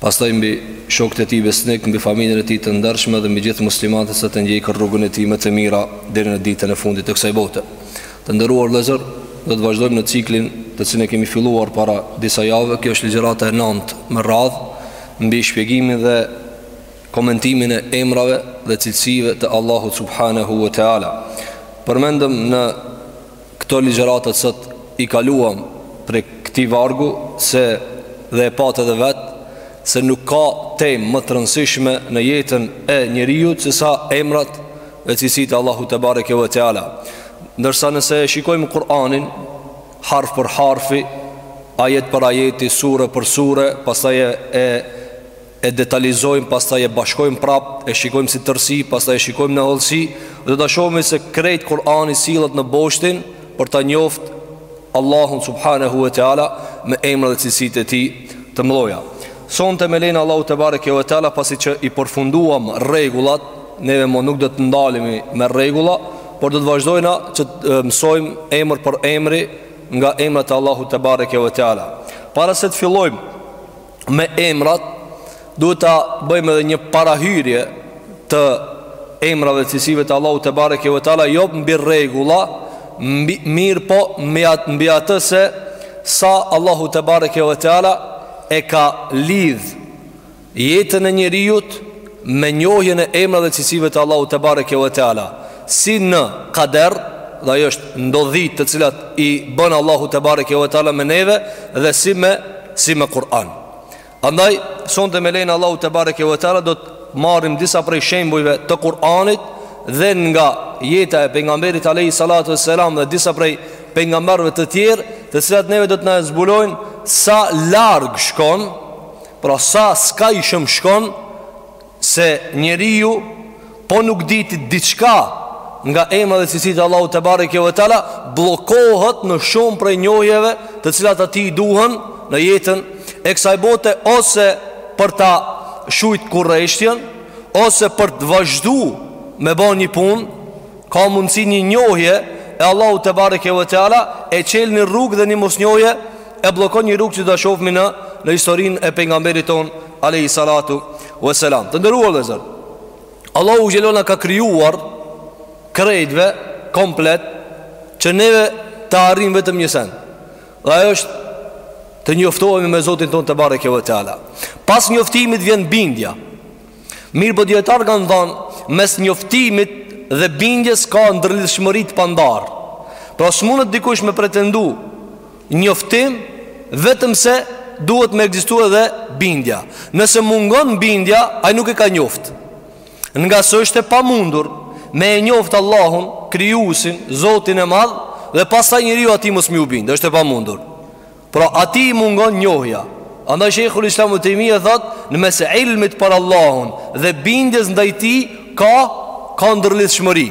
pastaj mbi shokët e tij besnikë, mbi familjen e tij të ndershme dhe mbi gjithë muslimanët sa të ndjekën rrugën e tij me të mira deri në ditën e fundit të kësaj bote. Të nderuar vëllezër, do të vazhdojmë me ciklin të cilin e kemi filluar para disa jave, kjo është ligjërata e nantë me radhë mbi shpjegimin dhe komentimin e emrave dhe cilësive të Allahut subhanahu wa taala. Përmendëm në Këto ligjërata që i kaluam prej këtij vargu se dhe e patë edhe vet se nuk ka temë më të rëndësishme në jetën e njeriut se sa emrat e cilësitë e Allahut te bareke ve teala. Ndërsa nëse e shikojmë Kur'anin harf për harfi, ajet për ajeti, sure për sure, pastaj e e detalizojmë pastaj e bashkojmë prap e shikojmë si tërësi pastaj e shikojmë në hollësi do ta shohim se krejt Kur'ani sillet në boshtin për ta njoft Allahun subhanahu wa taala me emrat dhe cilësitë e tij të mëdha sonte me lejen e Allahut te bareke ve taala pasi që i përfunduam rregullat neve mo nuk do të ndalemi me rregulla por do të vazhdojna që të mësojmë emër për emri nga emrat e Allahut te bareke ve taala para se të fillojmë me emrat duhet ta bëjmë edhe një parahyrje të emrave dhe cilësive të Allahut te bareke ve teala jo mbi rregulla mirëpo mbi atë se sa Allahu te bareke ve teala e ka lidh jetën e njeriut me njohjen e emrave dhe cilësive të Allahut te bareke ve teala, si në kader, dhe ajo është ndodhitë të cilat i bën Allahu te bareke ve teala me neve dhe si me si me Kur'an. Andaj sonte me lejen e Allahut te bareke ve teala do të marrim disa prej shembujve të Kur'anit dhe nga jeta e pejgamberit alayhi salatu vesselam dhe disa prej pejgamberëve të tjerë, të cilat neve do të na zbulojnë sa larg shkon Pra sa skajshëm shkon se njeriu po nuk diti diçka nga emrat dhe cilësitë e Allahut te bareke ve teala bllokohet në shumë prej njohjeve të cilat atij i duhen në jetën e kësaj bote ose për ta shujt kurreshtjen ose për të vazhdu me ba një punë Ka mundësi një njohje e Allahut te bareke ve teala e qel një rrugë dhe një mosnjohje e bllokon një rrugë që ta shofmi në në historinë e pejgamberit tonë alayhi salatu vesselam. Të nderuar vëllezër, Allahu xhele na ka krijuar krejtve komplet Që neve ta arrijmë vetëm një sen Dhe ajo është Të njoftohemi me Zotin tonë te bareke ve teala. Pas njoftimit vjen bindja Mirëpo dietarët kanë thënë, mes njoftimit dhe bindjes ka ndërlidhshmëri të pandarë. Pra s'mundet dikush me pretendu njoftim vetëm se duhet me ekzistu edhe bindja. Nëse mungon bindja, ai nuk e ka njoftë. Ngase është e pamundur me e njoftë Allahun, krijuesin, Zotin e Madh dhe pastaj njeriu atij mos me iu bind, është e pamundur. Pra atij i mungon njohja Andaj Shekhul Islam ibn Tejmije thotë Në mes ilmit për Allahun Dhe bindjes ndaj tij Ka, ka ndërlidhshmëri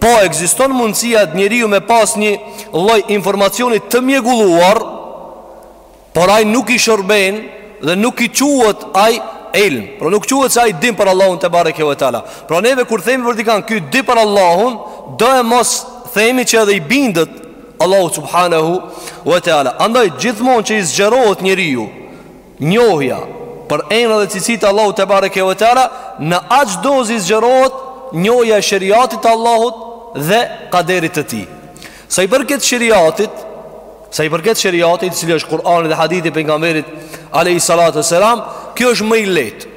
Po ekziston mundësia te njeriu me pas një lloj informacioni të mjegulluar Por ai nuk i shërben Dhe nuk i quhet ai ilm Pra nuk quhet se ai din për Allahun tebareke ve teala Pra neve kur themi për dikan Ky di për Allahun Doemos themi që edhe i bindet Allahut subhanahu wa taala. Andaj gjithmonë që i zgjerohet njeriut njohja për emra dhe cilësitë e Allahut tebareke ve teala, në aq dozë i zgjerohet njohja e shariatit të Allahut dhe kaderit të tij. Sa i përket shariatit, sa i përket shariatit, i cili është Kur'ani dhe hadithi i pejgamberit alayhi salatu selam, kjo është më e lehtë.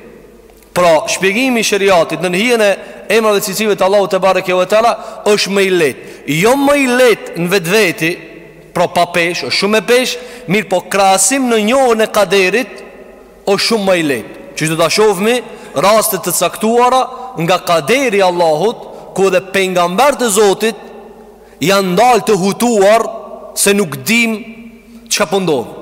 Pra, shpjegimi i shariatit nën hijen e emrave dhe cilësive të Allahut tebareke ve teala është më i lehtë. Jo më i lehtë në vetveti, pra pa peshë, është shumë me peshë, mirëpo krahasim me njohjen e kaderit është shumë më i lehtë. Që do ta shohmi raste të caktuara nga kaderi i Allahut, ku edhe pejgamberët e Zotit Janë ndalë të hutuar se nuk dinë çka po ndodh.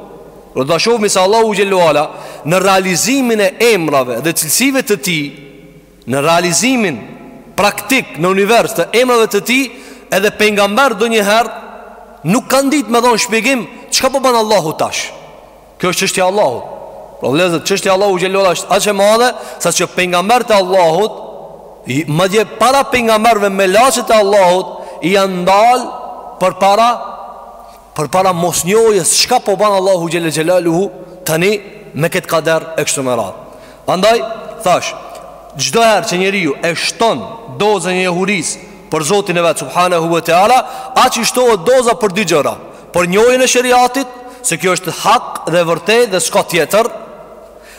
Do ta shohmi se Allahu xhelle ve ala në realizimin e emrave dhe cilësive të tij, në realizimin praktik në univers të emrave të tij, edhe pejgamberët ndonjëherë nuk kanë ditë me dhonë shpjegim çka po ban Allahu tash. Kjo është çështja e Allahut. Pra vëllezër, çështja e Allahut xhelle ve ala është aq e madhe saqë pejgamberët e Allahut, madje para pejgamberëve melaqet e Allahut janë ndal përpara përpara mosnjohjes çka po bën Allahu xhelle xhelaluhu tani me këtë kader e kështu me radhë. Andaj thash, çdo herë që njeriu e shton dozën e njohurisë për Zotin e vet subhanahu wa taala, aq i shtohet doza për dy gjëra. Për njohjen e sheriatit Se kjo është hak dhe e vërtetë dhe s'ka tjetër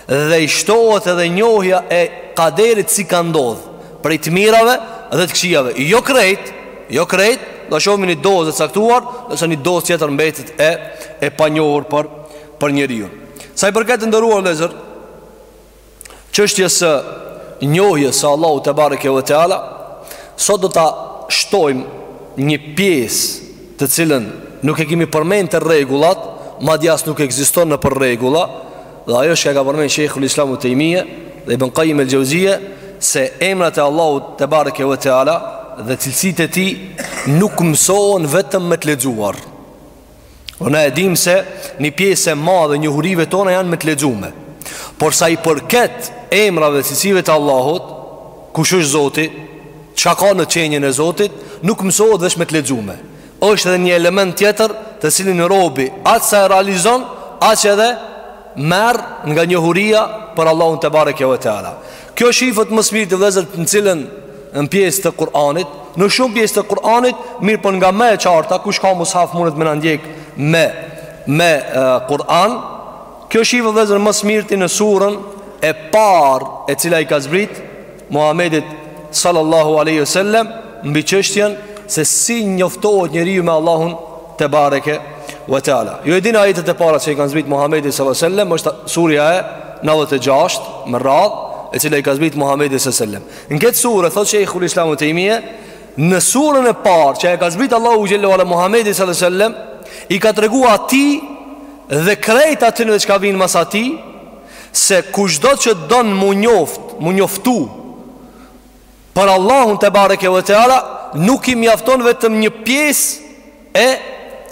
Dhe i shtohet edhe njohja e kaderit si ka ndodh Prej të mirave dhe të këqijave Jo krejt, jo krejt Do shohmi një dozë e caktuar Ndërsa një dozë tjetër mbetet e, e panjohur për, për njeriun Sa i përket të nderuar vllezër çështjes së njohjes së Allahut tebareke ve teala, sot do ta shtojmë një pjesë të cilën nuk e kemi përmend të rregullat, madje as nuk ekziston nëpër rregulla, dhe ajo çka ka përmend Sheikhul Islam ibn Taymija dhe Ibn Qayyim al-Jauziyja se emrat e Allahut tebareke ve teala dhe cilësitë e tij nuk mësohen vetëm me të lexuar. Po ne e dimë se një pjesë e madhe e njohurive tona janë me të lexume Por sa i përket emrave dhe cilësive të Allahut Kush është Zoti Çka ka në qenien e Zotit Nuk mësohet veç me të lexume është edhe një element tjetër të cilin robi Aq sa e realizon Aq edhe Merr nga njohuria për Allahun tebareke ve teala. Kjo shifet më së mirti vëllezër në cilën pjesë të Kur'anit, në shumë pjesë të Kur'anit, mirëpo nga më e qarta kush ka mushaf mundet me na ndjek me me Kur'an. Kjo shifet vëllezër më së mirti në surën e parë e cila i ka zbrit Muhamedit sallallahu alaihi wasallam mbi çështjen se si njoftohet njeriu me Allahun tebareke ve teala. Ju e dini ajetet e para që i kanë zbrit Muhamedit sallallahu alaihi wasallam, është surja e 96 me radh, e cila i ka zbrit Muhamedit sallallahu alaihi wasallam. Në këtë sure thotë Sheikhul Islam ibn Taymija, në surën e parë që e ka zbrit Allahu xhele ve ala Muhamedit sallallahu alaihi wasallam, i ka tregu atij dhe krejt atyne çka vijnë mas atij se kushdo që don mu njoft, mu njoftu Për Allahun tebareke ve teala nuk i mjafton vetëm një pjesë e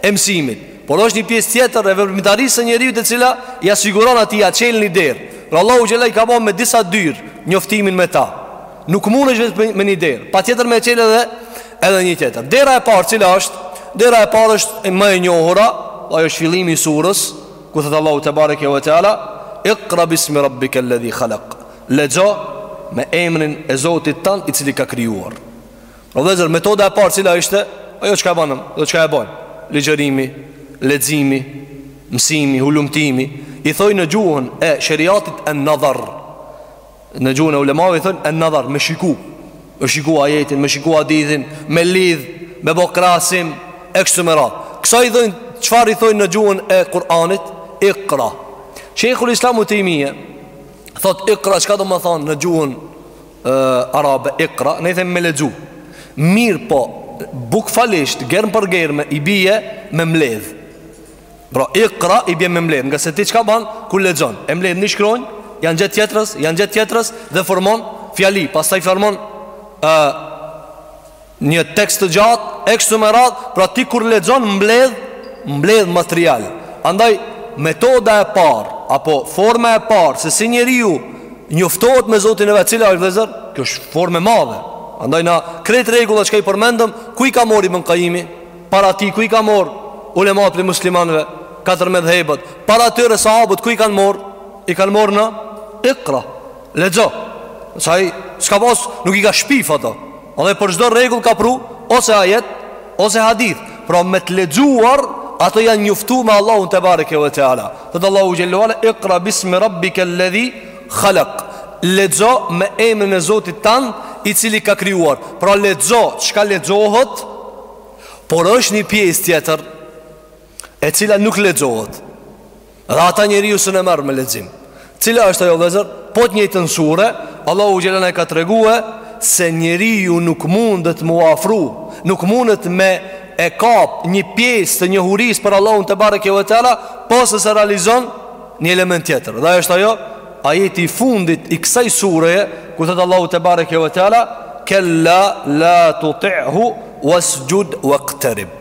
e mësimit, por është një pjesë tjetër e veprimtarisë së njeriut e cila ia siguron atij ia çel ni derë. Pra Allahu xhele i ka ba me disa dyer njoftimin me ta. Nuk mundesh vetëm me një derë, patjetër me çel edhe edhe një tjetër. Dera e parë cila është? Dera e parë është më e njohura, ajo është fillimi i surës, ku thot Allahu tebareke ve teala, "Iqra bismi rabbikal ladhi khalaq." Lexo me emrin e Zotit tënd i cili ka krijuar. O vëllezër, metoda e parë cila ishte ajo çka e bajmë dhe çka e bajnë. Ligjërimi, leximi, mësimi, hulumtimi, i thojnë në gjuhën e sheriatit en-nadhar. Në gjuhën e ulemave i thonë en-nadhar, me shiku. Me shiku ajetin, me shiku hadithin, me lidh, me ba krahasim e kështu me radhë. Kësaj i thonë çfarë i thonë në gjuhën e Kur'anit? Iqra. Sheikhul Islam ibn Teymije Thot ikra, çka do me thanë në gjuhën e, arabe ikra Ne i themi me lexu Mirëpo, bukfalisht, germë për germë I bije me mbledh Pra ikra i bije me mbledh Ngase ti çka ban, kur lexon E mbledh një shkronjë, ia ngjet tjetrës Ia ngjet tjetrës dhe formon fjali Pastaj formon e, Një tekst të gjatë, e kështu me radhë, pra ti kur lexon mbledh, mbledh material. Andaj metoda e parë apo forma e parë se si njeriu njoftohet me Zotin e vet, cila është vëllazër? Kjo është formë e madhe. Andaj na krejt rregullat që i përmendëm, ku i ka mor Ibn Kajimi? Para tij ku i ka mor ulemat e muslimanëve? Katër medhhebet. Para tyre sahabët ku i kanë mor? I kanë mor në Iqra. Lexo. Se ai s'ka pas, nuk i ka shpif ato. Edhe për çdo rregull ka pru ose ajet ose hadith. Pra me të lexuar ato janë njoftu me Allahun tebareke ve teala. Thotë Allahu xhel-le ve ala iqra bismi rabbika alladhi khalaq. Lexo me emrin e Zotit tan, i cili ka krijuar. Pra lexo çka lexohet, por është një pjesë tjetër e cila nuk lexohet. Dhe ata njeriu s'un e merr me lexim Cila është ajo vëllezër? Po të njëjtën sure Allahu xhel-le ve ala e ka tregue Se njeriu nuk mundet mu afru Nuk mundet me e kap një pjesë të njohurisë Për Allahun tebareke ve teala Po se s'e realizon një element tjetër Dhe është ajo Ajeti i fundit i kësaj sureje Ku thotë Allahu tebareke ve teala Kella la tuti'hu vesxhud vekterib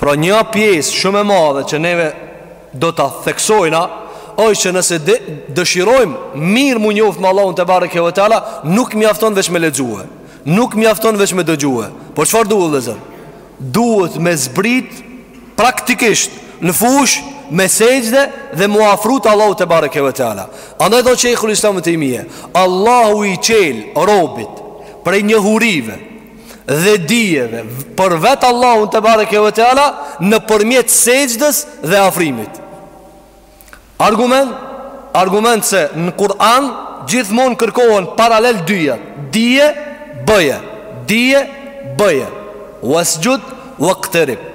Pra një pjesë shumë e madhe që neve do ta theksojna është që nëse de, dëshirojmë mirë mu njoftë me Allahun tebareke ve teala, nuk mjafton veç me lexue. Nuk mjafton veç me dëgjue. Po çfarë duhet vëllazër? Duhet me zbrit praktikisht në fushë me sexhde dhe mu afru te Allahu tebareke ve teala. Andaj thotë Shejhul Islam Ibn Tejmije Allahu i çel robit prej njohurive dhe dijeve për vetë Allahun tebareke ve teala nëpërmjet sexhdes dhe afrimit. Argument, argument se në Kur'an gjithmonë kërkohen paralel dyja, dije, bëje, dije, bëje, vesxhud, vekterib.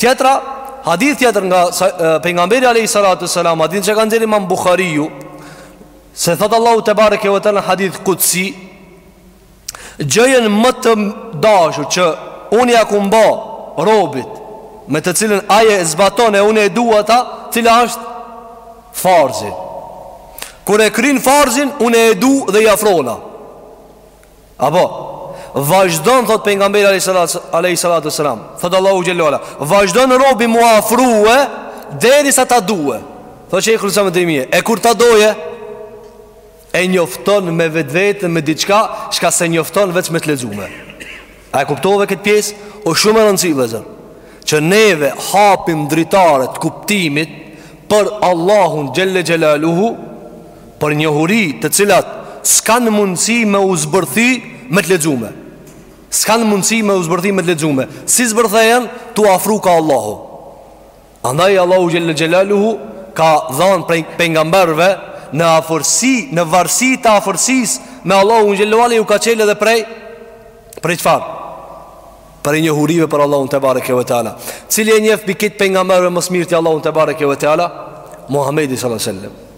Tjetra, hadith tjetër nga pejgamberi alejhi salatu ves-selam, hadith që e ka nxjerr imam Buhariu, se thotë Allahu tebareke ve teala në hadith kudsi, Gjëjen më të dashur që unë ia kum ba robit Me të cilën ai e zbaton e unë e du ata Cila është farzi Kur e kryn farzin unë e du dhe i afrona Apo vazhdon thot pejgamberi alejhi salatu ves-selam Thot Allahu xhel-le ve ala Vazhdon robi mu afrue Derisa ta due Thot që i kërësëm e të E kur ta doje e njofton me vetveten me diçka çka se njofton veç me të lexume. A e kuptove këtë pjesë? O shumë e rëndësi vllezër Që neve hapim dritare të kuptimit Për Allahun xhelle xhelaluhu Për njohuri të cilat S'kan mundësi me u zbërthy me të lexume. S'kan mundësi me u zbërthy me të lexume. Si zbërthehen tu afru ka Allahu Andaj Allahu xhelle xhelaluhu ka dhan prej pejgamberëve në aforsi, në varësi të aforsisë me Allahun xhelle xhelaluhu ju ka çel edhe prej prej çfarë? Prej njohurive për Allahun te bareke ve teala. Cili e njeh prej krejt pejgamberëve ma së mirti Allahun te bareke ve teala? Muhamedi sallallahu alaihi wasallam.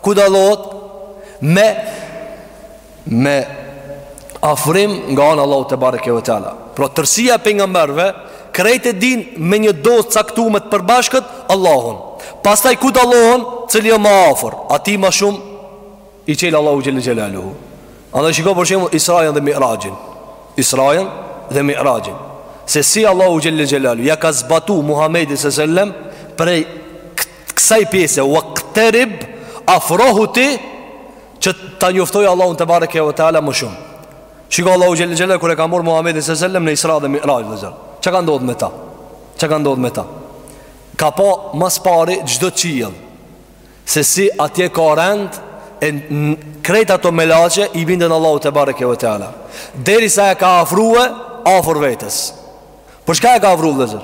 Ku dallohet me me afrim nga ana Allahu te bareke ve teala. Pra tërësia e pejgamberëve krejt e dinë me një dozë caktume të përbashkët Allahun. Pastaj ku dallohen cili është ma afër, aty ma shumë i çel Allahu xhelle xhelaluhu. Andaj shiko për shembull Israën dhe Mi'rajin. Israën dhe Mi'rajin. Se si Allahu xhelle xhelaluhu ja ka zbatu Muhamedit sallallahu alaihi wasallam prej kësaj pjese wakterib afrohu ti që ta njoftoj Allahun te bareke ve teala më shumë shiko Allahu xhel xhel kur e ka marr Muhamedin sallallahu alaihi wasallam në Isra dhe Mi'raj vllezër çka ka ndodh me ta çka ka ndodh me ta ka pa mas pari çdo qiell se si atje ka rend e krejt ato melaqe i binden Allahut te bareke ve teala derisa e ka afrue afër vetes Për çka e ka afru vllezër?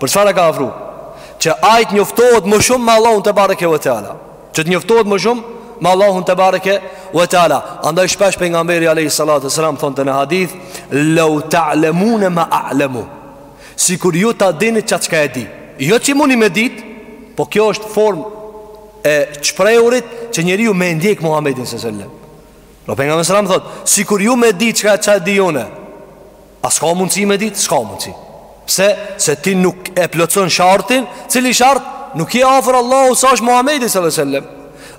Për çfarë e ka afru? Që ai të njoftohet më shumë me Allahun te bareke ve teala. Që të njoftohet më shumë me Allahun te bareke ve teala. Andaj shpesh pejgamberi alayhi salatu wasalam thonte në hadith, "Law ta'lamun ma a'lamu." Sikur ju ta dini çka çka e di. Jo që muni me dit, po kjo është formë e shprehurit që njeriu me e ndjek Muhamedin sallallahu alaihi wasallam. Pejgamberi sallallahu alaihi wasallam thotë, "Sikur ju me dit çka çka di unë." A s'ka mundësi me ditë? S'ka mundësi Pse, se ti nuk e plotson shartin Cili shart? Nuk je afër Allahut sa është Muhammedi s.a.s.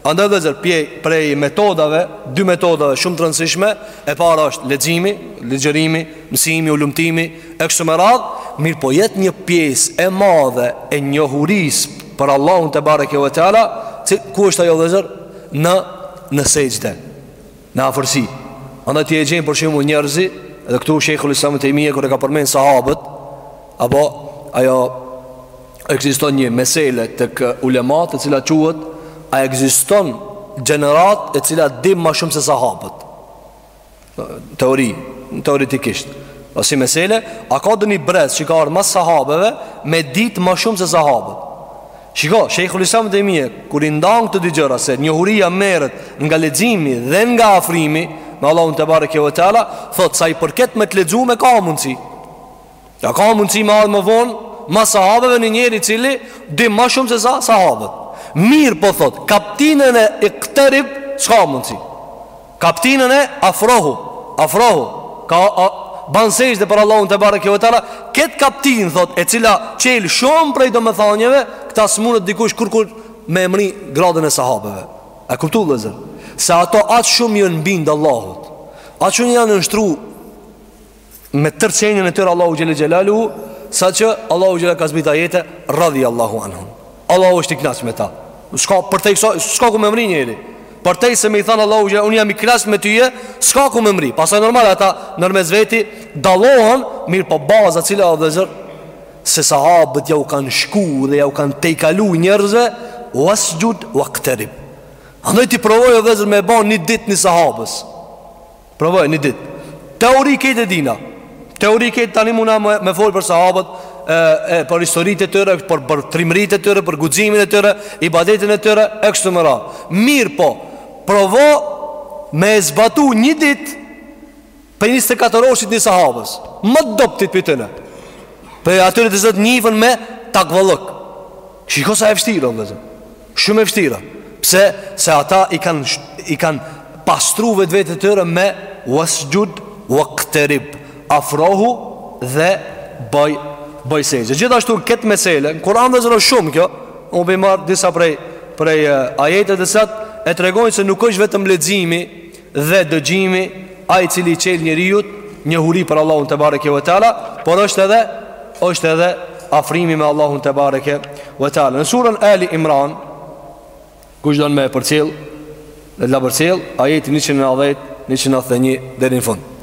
Andaj vllezër, pre, prej metodave Dy metodave shumë të rëndësishme E para është leximi, ligjërimi, mësimi, hulumtimi E kështu me radh Mirëpo jet një pjesë e madhe E njohurisë për Allahun tebareke ve teala Ku është ajo vllezër? Në, në sexhde në afërsi. Andaj ti e gjen për shembull njerëzi, edhe këtu Sheikhul Islam Ibn Taymija kur e ka përmend sahabët, apo ajo ekziston një mesele tek ulemat e cila quhet a ekziston gjeneratë e cila din ma shumë se sahabët. Teori, teoretikisht. Po si mesele, a ka ndonji brez që ka ardh mas sahabëve me ditë ma shumë se sahabët. Shiko, Sheikhul Islam ibn Taymiyah kur i ndan këto dy gjëra se njohuria merret nga leximi dhe nga afrimi me Allahun te bareke ve teala, thotë sa i përket me të lexume ka mundësi. Ka ka mundësi me ardh ma vonë, mas sahabeve një njeri i cili di ma shumë se sa sahabët. Mirëpo thotë, kaptinën e iqtarib s'ka mundësi. Kaptinën e, afrohu, afrohu, ka, a, ban sexhde për Allahun te bareke ve teala, këtë kaptinë thotë, e cila çel shumë prej domethënieve, këta s'munet dikush kurrë kurrë me e mrri gradën e sahabeve. E kuptu vëllazër? Se ato aq shumë janë bind Allahut, aq shumë janë nënshtru me tërë qenien e tyre Allahut xhel-le xhelaluhu saqë Allahu xhel-le ka zbrit ajete radijallahu anhum Allahu është i knaq me ta s'ka përtej kësaj s'ka ku me mrri njeri përtej se me i thanë Allahu xhel-le unë jam i knaq me ty e s'ka ku me mrri pastaj normal ata nërmjet veti dallohen mirëpo baza cila o vllezër se sahabët jau kanë shku dhe jau kanë tejkalu njerëzve wasxhud wakterib andaj ti provoje o vllezër me ba një ditë një sahabi Provoje një ditë. Teorikisht e dina. Teorikisht tani muna me, me folë për sahabët, e, e, për historitë e tyre, për, për trimëritë e tyre, për guximin e tyre, ibadetin e tyre, e kështu me radhë. Mirëpo, provo me e zbatu një ditë prej 24 orëshit një sahabi. Ma të dobtit prej tyne. Prej atyre të zëtë njifën me takvallëk. Shiko sa e vështirë, o vllezër. Shumë e vështirë Pse se ata i kanë i kanë pastru vetvetet e tyre me Wasxhud wakterib Afrohu dhe bëj, bëj sexhde Gjithashtu këtë mesele Në kuran vllezër o shumë kjo Unë po i marr disa prej, prej ajeteve të cilat E tregojnë se nuk është vetëm leximi dhe dëgjimi ai i cili i çel njeriut njohuri për Allahun te bareke ve teala por është edhe është edhe afrimi me Allahun te bareke ve teala në surën Ali Imran kush don me e përcjell le ta përcjell ajeti 190 191 deri në fund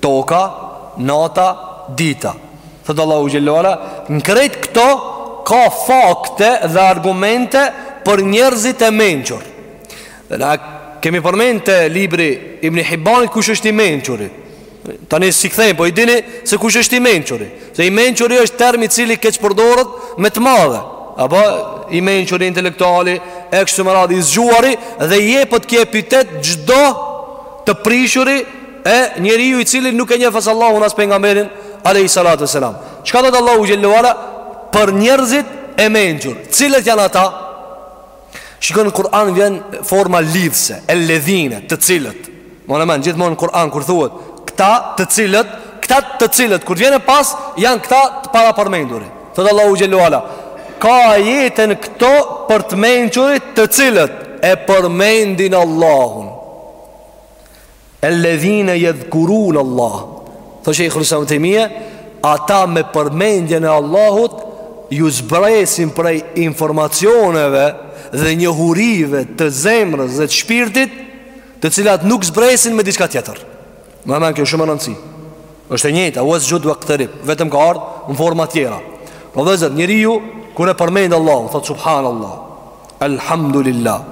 Toka, nata, dita. Thotë Allahu xhel-le ve ala, në krejt këto ka fakte dhe argumente për njerëzit e mençur. Dhe na kemi përmend te libri Ibni Hibbanit kush është i mençuri. Tani s'i kthehemi, po e dini se kush është i mençuri. Se i mençuri është termi i cili keqpërdoret me të madhe. Apo i mençuri intelektuali, e kështu me radhë i zgjuari dhe i jepet ky epitet çdo të prishuri E, njeriu i cili nuk e njeh as Allahun as pejgamberin alayhi salatu wasalam. Çka thot Allahu xhellahu ala për njerëzit e mençur? Cilët janë ata? Shiko n'Kur'an vjen forma lidhëse, el ledhine, të cilët. Domethanë gjithmonë n'Kur'an kur thuhet këta të cilët, këta të cilët kur vjen e pas janë këta të parapërmendurit. Thot Allahu xhellahu ala ka ajete n'këto për të mençurit të cilët e përmendin Allahun. El ledhine jedhkurunallah Thotë Shejhul Islam Ibn Tejmije Ata me përmendjen e Allahut Ju zbresin prej informacioneve Dhe njohurive të zemrës dhe të shpirtit Të cilat nuk zbresin me diçka tjetër Domethanë kjo shumë me rëndësi është e njëjta, uesxhud uekterib Vetëm ka ardh në forma tjera Pra vllezër, njeriu kur e përmend Allahun Thotë subhanallah Elhamdulillah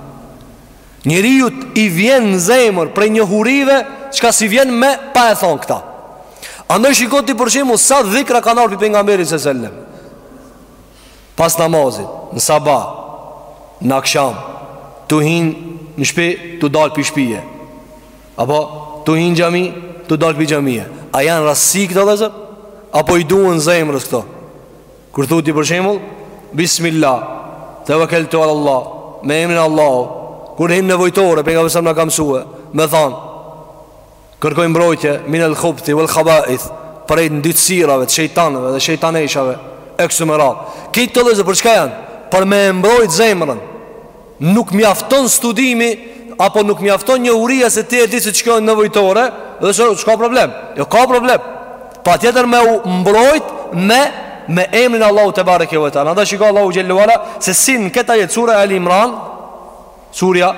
Njeriut i vjen në zemër prej njohurive Çka s'i vjen pa e thonë këta Andaj shikoni për shembull sa dhikra ka ardh prej pejgamberit alejhi sellem Pas namazit, në sabah, në aksham Tu hi në shpi, tu dal pi shpije Apo tu hi n'xhami, tu dal pi xhamije A janë rastësi këto vllezër? Apo i duhen zemrës këto? Kur thu ti për shembull bismillah, tawakkaltu ala Allah, me emrin e Allahut, kur hin n'nevojtore pejgamberi alejhi selam na ka mësue, me thon kërkoj mbrojtje min al khubthi wal khaba'ith, prej ndytësirave, shejtanëve dhe shejtaneshave e kështu me radhë. Krejt këto vllezër për çka janë? Për me mbrojt zemrën. Nuk mjafton studimi apo nuk mjafton njohuria se ti e di se shkon në nevojtore dhe se s'ka problem. Jo ka problem. Patjetër me u mbrojt me me emrin e Allahut tebareke ve teala. Andaj shiko Allahu xhellahu ala se si në këtë ajet sura Ali Imran surja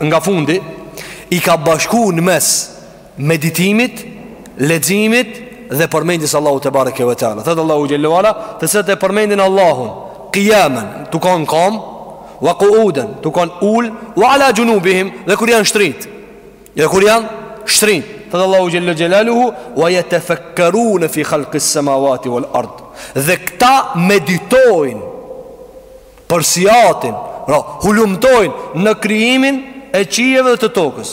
nga fundi i ka bashku në mes meditimit, leximit dhe përmendjes Allahut tebareke ve teala. Thot Allahu xhelalu ala, të cilët e përmendin Allahun qiyamen, tu kanë n'kom, wa qu'udan, tu kanë ul, wa ala junubihim, dhe kur janë shtrit. Dhe kur janë shtrit. Thot Allahu xhele xhelaluhu, wa yatafakkaruna fi khalqis samawati wal ard. Dhe këta meditojnë përsiatin, pra hulumtojnë në krijimin e qiejve dhe të tokës.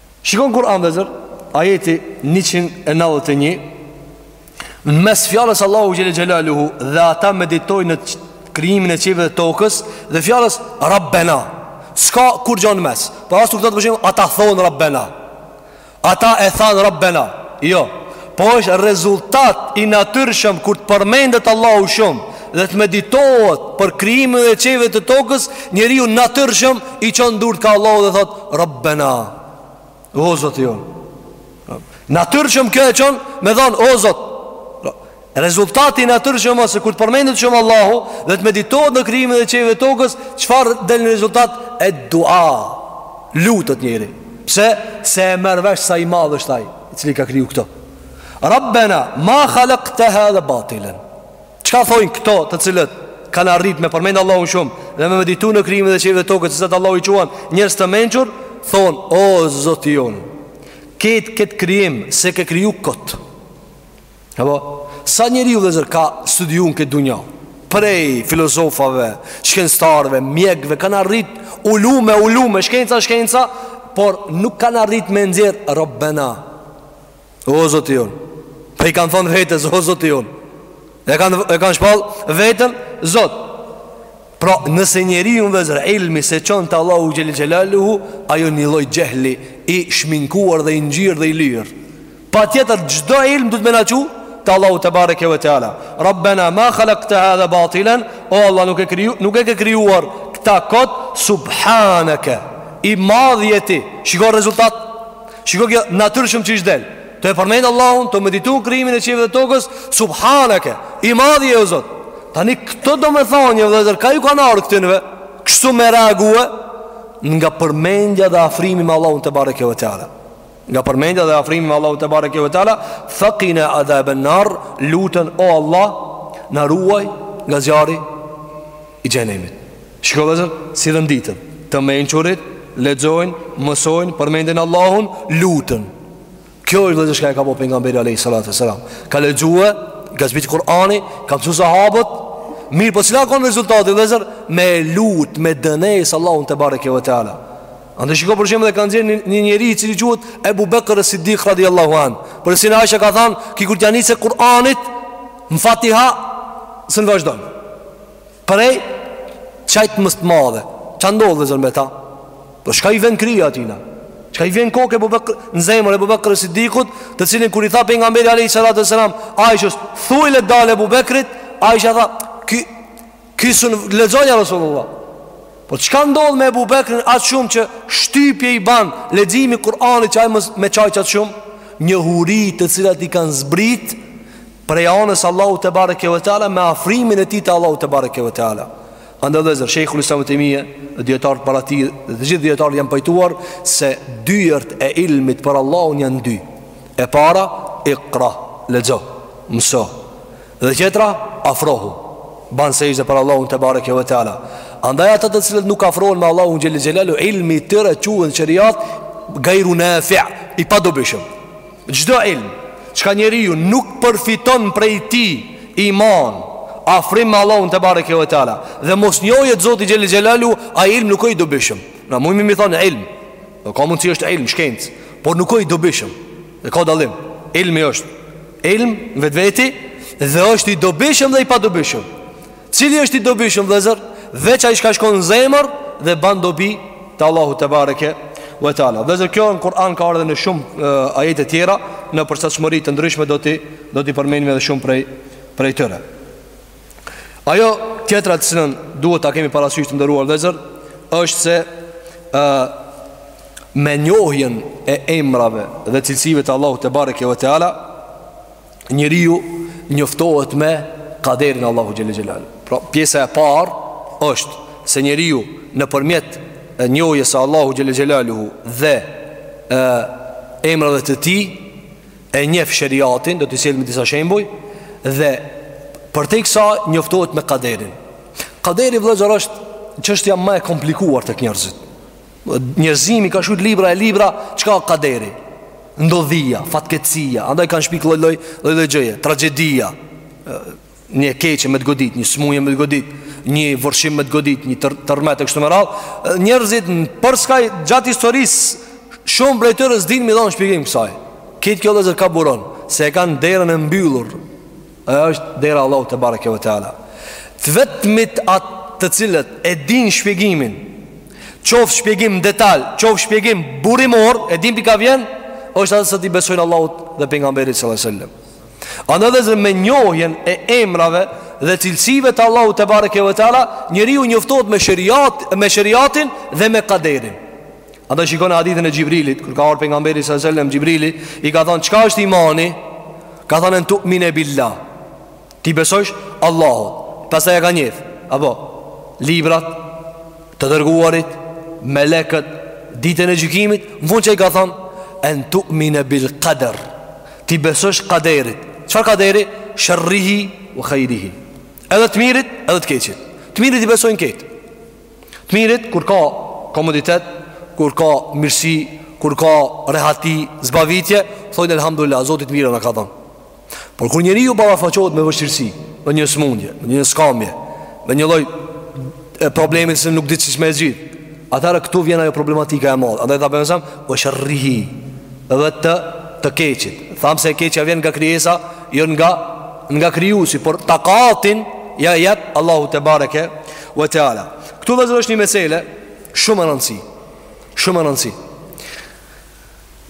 Shiko n'Kur'an vllezër Ajeti 191 Në mes fjalës Allahu xhele xhelaluhu Dhe ata meditojnë në krijimin e qiejve dhe tokës Dhe fjalës Rabbena S'ka kurgjo në mes Pra s'ka aty për shembull Ata thonë Rabbena Ata e thanë Rabbena Jo Po është rezultat i natyrshëm kur të përmendet Allahu shumë dhe të meditohet për krijimin dhe qiejve të tokës, njeriu natyrshëm i çon durt ka Allahu dhe thot Rabbena. O Zoti jon. Natyrshëm kjo e çon me thon o Zot. Rezultat i natyrshëm se kur të përmendet shumë Allahu dhe të meditohet në krijimin dhe qiejve të tokës, çfarë del në rezultat e dua. Lutet njeriu. Pse se e merr vesh sa i madh është ai. i cili ka kriju këto. Rabbena, ma halakte hadha batilen. Çka thojnë këto të cilët kanë arrit me përmendë Allahun shumë dhe me meditu në krijimin e qiejve dhe tokës, të cilët Allahu i quan njerëz të mençur, thonë, o Zoti jonë, ket, ket krijim s'e ke kriju kot. Apo, sa njeri o vllezër ka studiu në këtë dunja Prej filozofave, shkencëtarve, mjekve Kanë arrit ulume, ulume, shkenca, shkenca Por nuk kanë arrit me nxjerr Rabbena O Zoti jonë, po i kanë thonë vetes, o Zoti jonë E kanë, e kanë shpallë veten zot Pra nëse njeriun vllezër ilmi s'e çon te Allahu xhele xhelaluhu Ajo një lloj xhehli i shminkuar dhe i ngjyrë dhe i lyrë Patjetër çdo ilm duhet me na çu te Allahu tebareke ve teala Rabbena ma halakte hadha batilen O Allah nuk e, kriju, nuk e ke krijuar këta kot Subhaneke I madh je ti Shiko rezultat Shiko natyrshëm qysh del Tu e përmendë Allahun Tu meditu në krijimin e qiejve dhe tokës Subhaneke I madh je o Zot Tani këto domethonë vllezër Kah ju kanë ardh këtynve Kështu me reague Nga përmendja dhe afrimi me Allahun tebareke ve teala Nga përmendja dhe afrimi me Allahu tebareke ve teala, fekina adhaben-nar, luten o Allah, na ruaj nga zjarri i xhehenemit. Shiko vllezër si renditen, të mençurit lexojnë, mësojnë, përmendin Allahun, luten. Kjo është vllezër çka ka bo pejgamberi alejhi salatu ve selam. Ka lexuar, ka zbrit Kur'ani, ka mësu sahabët, mirëpo cili a kon rezultati vllezër me lut, me dënes Allahun tebareke ve teala. Andaj shiko për shembull e ka nxjerr një njeri i cili quhet Ebu Bekër es-Siddik radiAllahu anh Për të cilin Aisha ka thanë, ky kur t'ja nise Kur'anit Në fatiha S'mun vazhdon Prej qajtmes t'madhe Ça ndodh vllezër me ta Po çka i vjen n'krye atina Çka i vjen n'kokë Ebu Bekër Në zemër Ebu Bekër es-Siddikut Të cilin kur i tha pejgamberi alejhi salatu ve selam Aishes Thuj le t'dale Ebu Bekërit Aisha tha ky Ky s'un lexon, ja Rasulullah. Po çka ndodh me Abu Bekrin aq shumë përshtypje i ban leximi i Kur'anit që ai me qajt aq shumë, njohuri të cilat i kanë zbrit prej anës Allahut tebareke ve teala me afrimin e tij te Allahu tebareke ve teala. Andaj vëllezër, shejhul islam Ibn Tejmije, dijetarët para tij, dhe gjithë dijetarët janë pajtuar, se dyert e ilmit për Allahun janë dy. E para, ikra, lexo, mëso. Dhe tjetra, afrohu. Ban sexhde për Allahun tebareke ve teala. Andaj ata të cilët nuk afrohen me Allahun xhel-le xhelaluhu, ilmi i tyre quhet në sheriat gajru nafi, i padobishëm. Çdo ilm, çka njeriu nuk përfiton prej tij iman, afrim me Allahun tebareke ve teala dhe mos njohje të Zotit xhel-le xhelaluhu, ai ilm nuk o i dobishëm. Na mujmi me i thonë ilm, ka mundsi është ilm, shkencë, por nuk o i dobishëm. E ka dallim, ilmi është. Ilm vetveti dhe është i dobishëm dhe i padobishëm. Cili është i dobishëm vëllezër? Veç ai që shkon në zemër dhe ban dobi te Allahu tebareke ve teala. Vëllezër kjo në Kur'an ka ardhur në shumë ajete të tjera, në përshtatshmëri të ndryshme do t'i do t'i përmendim edhe shumë prej prej tyre. Ajo tjetra të cilën duhet ta kemi parasysh të nderuar vëllezër është se ë me njohjen e emrave dhe cilësive të Allahut tebareke ve teala njeriu njoftohet me kaderin e Allahut xhel-le xhelaluhu. Pra pjesa e parë është se njeriu nëpërmjet njohjes së Allahut xhel-le xhelaluhu dhe ë emrave të tij e njeh sheriatin, do t'i sjellim disa shembuj dhe përtej kësaj njoftohet me kaderin. Kaderi vëllezër është çështja më e komplikuar tek njerëzit. Njerëzimi ka shkruar libra e libra çka ka kaderi. Ndodhia, fatkeqësia, andaj kanë shpik lloj lloj lloj lloj gjëje, tragjedia. një e keqe me të godit, një smuje me të godit, një vërshim me të godit, një tër, tërmet e kështu me radhë, njerëzit nëpër skaj gjatë historisë shumë prej tyre s'dinë me i dhonë shpjegim kësaj. Krejt kjo vllezër ka buron, se e kanë derën e mbyllur, e është dera e Allahut tebareke ve teala. Të vetmit ata të cilët e din shpjegimin, qoftë shpjegim detal, qoftë shpjegim burimor, e din pi ka vjen, është ata të cilët i besojnë Allahut dhe pejgamberit sallallahu alaihi wasallam. Andaj vëllezër me njohjen e emrave dhe cilësive të Allahut tebareke ve teala njeriu njoftohet me sheriat, me sheriatin dhe me kaderin Andaj shikone hadithin e Xhibrilit kur ka ardh te pejgamberi salallahu alejhi ve sellem Xhibrili I ka thonë çka është imani Ka thonë en tu'mine billah T'i besojsh Allahut Pastaj e ka njef Apo Librat Të dërguarit Melekët Ditën e gjykimit Më fund ça i ka thonë En tu'mine bil kader T'i besosh kaderit. Çfarë kaderi? Sharrihi wa khairihi. Edhe të mirit, edhe të keqit. Të mirit i besojnë këtë. Të mirit kur ka komoditet, kur ka mirësi, kur ka rehati, zbavitje, thojnë elhamdulillah, Zoti të mirën na ka dhënë. Por kur njeriu ballafaqohet me vështirësi, me një smundje, me një skamje, me një lloj problemin se nuk di si me e zgjidh. Atëherë këtu vjen ajo problematika e madhe. Andaj tha Pejgamberi, "wa sharrihi" dhe të të keqit. Tham se e keqja vjen nga krijesa, jo nga nga krijuesi, por takatin ja jep Allahu te bareke ve teala. Këtu vëllezër është një mesele shumë me rëndësi. Shumë me rëndësi.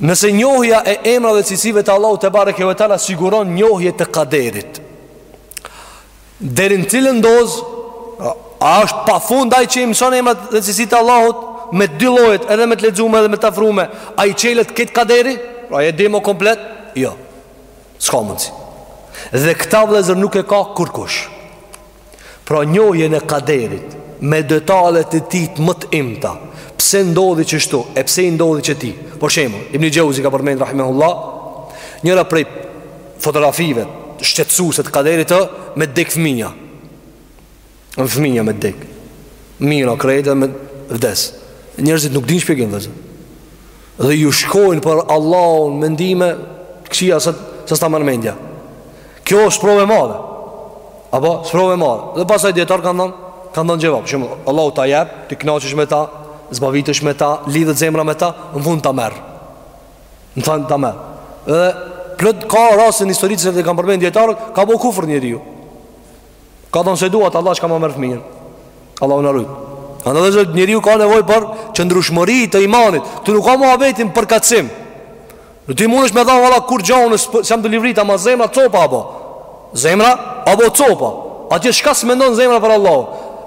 Nëse njohja e emrave dhe cilësive të Allahut te bareke ve teala siguron njohje të kaderit. Deri në cilën dozë A është pa fund Ai që i mëson emrat dhe cilësitë e Allahut Me të dy llojet edhe me të lexume edhe me të afrume A i çelet këtij kaderi Pra e dimo komplet Jo S'ka mundësi Dhe këta vllezër nuk e ka kurkush Pra njohjen e kaderit Me detalet e tij më të imta Pse ndodhi qeshtu E pse i ndodhi qetij Për shembull Ibni Xheuzi ka përmend Rahimehullah Njëra prej fotografive shqetësuese të kaderit është me dek fëmija. Një fëmija me dek. Mirë krejt kanë me vdes. Njerëzit nuk dinë shpjegim vllezër. Dhe ju shkojnë për Allahun mendime të këqija sa s'ta merr mendja. Kjo është sprovë e madhe. A po sprovë e madhe. Dhe pastaj dijetarët kanë dhënë kanë dhënë xhevap. Shumë Allahu ta jep, ti kënaqesh me ta, zbavitesh me ta, lidhet zemra me ta, në fund ta merr. Në fund ta merr Edhe plot ka raste n'histori që i kanë përmend dijetarët Ka bo kufër njeriu Ka thonë s'e du atë Allah çka ma merr fëmijën Allahu na rujt Andaj vllezër njeriu ka nevojë për qëndrushmëri të imanit Ktu nuk ka mo veti përkatësim Ti munesh me thanë vallah kurgja unë S'jam tu livrit ama zemra copa a bo Zemra a bo copa. Atje çka mendon zemra për Allahun?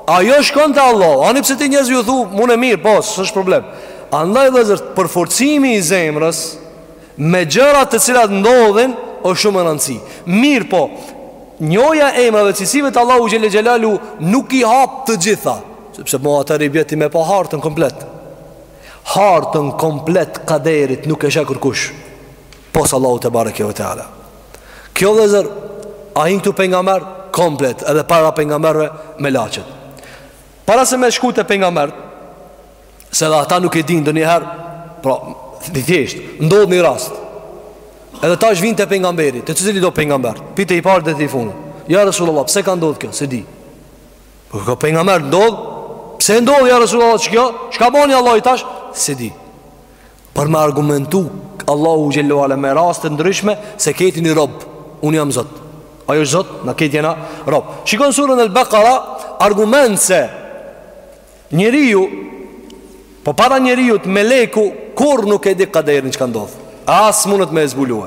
Ajo shkon te Allahu. Ani pse ti njerëzve ju thu, unë mirë, po, s'është problem. Andaj vëllezër, përforcimi i zemrës me gjëra të cilat ndodhin është shumë me rëndësi. Mirëpo, njohja e emrave dhe cilësive të Allahut xhelle xhelalu nuk i hap të gjitha, sepse mo atëherë i vyjti me pa hartën komplet. Hartën komplet të kaderit nuk e sheh kurkush. Pos Allahu te bareke ve teala. Kjo vllezër, a hin këtu pejgamberët komplet edhe para pejgamberve melaqet. Para se me shku te pejgamberët, se edhe ata nuk e din ndonjëherë, pra, thjesht, ndodh një rast, edhe tash vijnë te pejgamberi, te cilido pejgamber, pi te i pari deri te i funit, ja Resulullah, pse ka ndodh kjo, s'e di. Po ka pejgamber ndodh, pse ndodh, ja Resulullah, qekjo, çka boni Allahi tash, s'e di. Për me argumentu Allahu xhele ue ala me raste t'ndryshme Se kejt jeni rob Unë jam zot Ai është zot Na kejt jena rob Shikon surën El Bekara Argument se Njeriu Po para njeriut meleku Kurrë nuk e di kaderin çka ndodh As s'mundet me e zbulu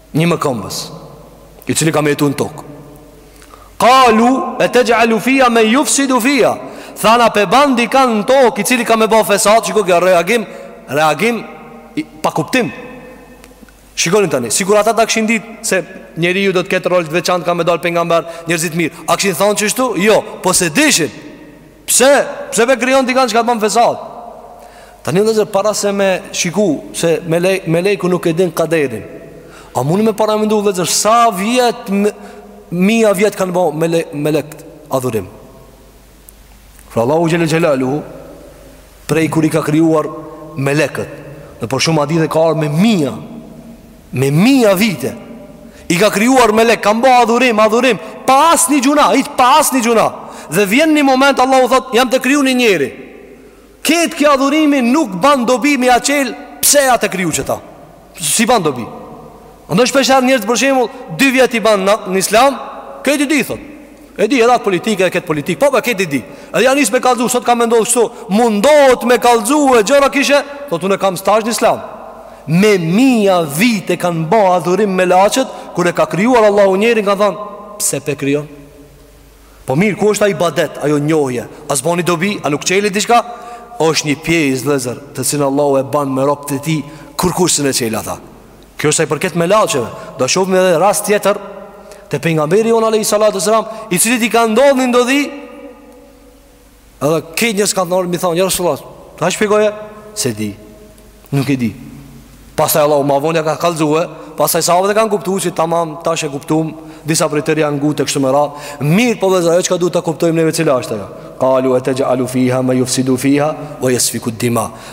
Një mëkëmbës I cili ka me jetu në tokë Kalu etexhalu fiha men jufsidu fiha Thanë a pe ban dikan në tokë I cili ka me bo fesat Shiko kjo reagim Reagim i, Pa kuptim Shikoni tani Sikur ata ta kishin dit Se njeriu do të ketë rol të veçant Ka me dalë pengamber Njerëz të mirë A kishin thonë qështu Jo Po s'e dishin Pse? Pse pe krijon dikan që ka të bën fesat? Tani vllezër para se me shiku Se mele, meleku nuk e din kaderin A muni me paramendu vllezër Sa vjet me, Mija vjet kanë bo mele, melekt adhurim Pra Allahu xhele xhelaluhu Prej kur i ka krijuar melekët Nëpër shumë hadithe ka ardh me mija Me mija vite I ka krijuar melekt Kanë bo adhurim, adhurim Pa asnjë gjynah, hiç pa asnjë gjynah Dhe vjen një moment Allahu thot Jam tu kriju një njeri Kejt ky adhurimi nuk ban dobi me ja qel Pse je tu kriju qeta S'i ban dobi Në shpeshherë njerëzit për shembull Dy vjet i ban në islam Kejt i di thot E di, edhe atë politikë edhe këtë politikë Po po kejt i di Edhe ja nis me kallzu, sot ka me ndodhë kështu Mundohet me kallzu e gjëra kishe Thot unë e kam stazh në islam Me mija vite kanë ba adhurim melaqet Kur e ka kryuar Allahu njerin ka thonë Pse pe kryon? Po mirë, ku është ai ibadet, ajo njohje A s'boni dobi, a nuk qeli diçka? është një pjesë vllezër Të cilën Allahu e banë me robt e tij Kërkush s'e qeli, ata Kjo është sa i përket melaqeve. Do shohim edhe rast tjetër te pejgamberi jonë alayhi salatu selam, të cilit i ka ndodhur një ndodhi. Edhe këtë njerëz kanë ndodhur mi thonë, "Ja Resulullah, ta shpjegoje se di. Nuk e di." Pastaj Allahu ma vonë ka kallëzue, pastaj sahabët e kanë kuptuar se tamam tash e kuptuam, disa prej tyre janë ngutë kështu me radhë. Mirëpo vllezër, ajo çka duhet ta kuptojmë neve cila është ajo. Qalu ataj'alu fiha man yufsidu fiha wa yasfiku dima.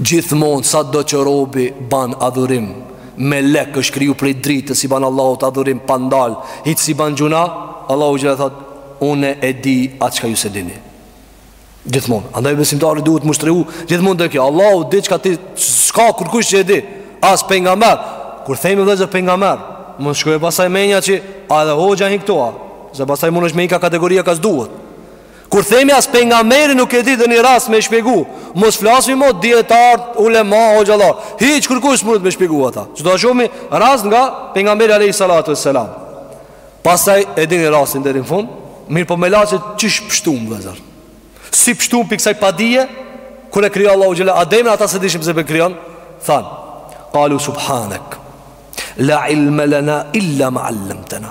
Gjithmonë sado që robi ban adhurim Meleki është kriju prej dritës i ban Allahut adhurim pa ndal Hiç s'i ban gjynah Allahu gjithë e thot Une e di atë çka ju s'e dini Gjithmonë Andaj besimtari duhet me u strehu Gjithmonë te kjo Allahu di çka ti S'ka kërkush që e di As pengamber Kur themi vllezër pengamber Mos shkoj e pastaj menja që A edhe hoxha hi këtoa Se pastaj mundesh me hi ka kategoria ka s'duhet Kur themi as pejgamberi nuk e di ndonji rast me e shpjegu, mos flasmi më dijetar, ulema, hoxhallar. Hiç kërkush s'mundet me shpjegu ata. Siç do ta shohmi rast nga pejgamberi alayhi salatu wassalam. Pastaj e dini rastin deri në fund, mirëpo melaqet qysh pshtun vllezër. Si pshtun pi kësaj padije kur e krijoi Allahu xhele Ademin ata s'e dishin se pe krijon, than. Qalu subhanak. La ilma lana illa ma 'allamtana.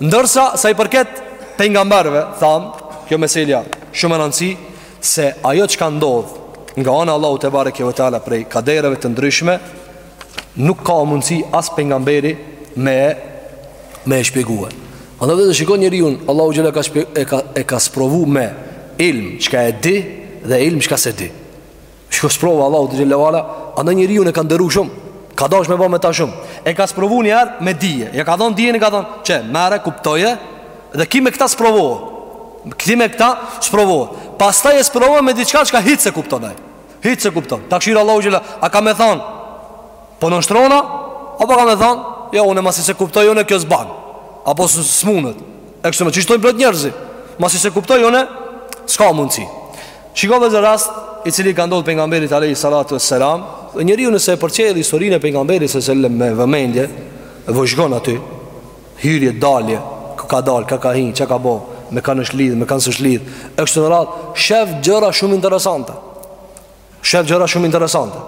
Ndërsa sa i përket pejgamberëve, thamë, kjo meseleja shumë me rëndësi se ajo çka ndodh nga ana e Allahut tebareke ve teala prej kadereve të ndryshme nuk ka mundësi as pejgamberi me me e shpjegue. Andaj do të shikon njeriun, Allahu xhele e ka, e ka sprovu me ilm çka e di dhe ilm çka s'e di. Shiko sprova e Allahut xhele ve ala, njeriun e ka nderu shumë Ka dash me ba me ta shumë E ka sprovu njëherë me dije Ja ka dhonë dijen i ka dhonë Qe, merre, kuptoje Dhe ky me këta sprovohet Kti me këta sprovohet Pastaj sprovohet me diçka çka hiç s'e kupton aj Hiç s'e kupton Ta kshyrë Allahu xhele a ka me thonë Po nënshtrona, apo ka me thonë, jo, unë masi s'e kuptoj, unë kjo s'ban, apo s'munet, e kështu me qysh thojnë plot njerëzi, masi s'e kuptoj unë, s'ka mundësi. Shiko vllezër rast, i cili ka ndodhë pejgamberit alejhi salatu ve selam, dhe njeriu nëse e përcjell historinë e pejgamberit se selem me vëmendje, e vëzhgon aty, hyrje, dalje, ka ka dalë, ka ka hinë, çka ka bo, me kanë është lidhë, me kanë s'është lidhë, e kështu me radhë, shef gjëra shumë interesante. Shef gjëra shumë interesante.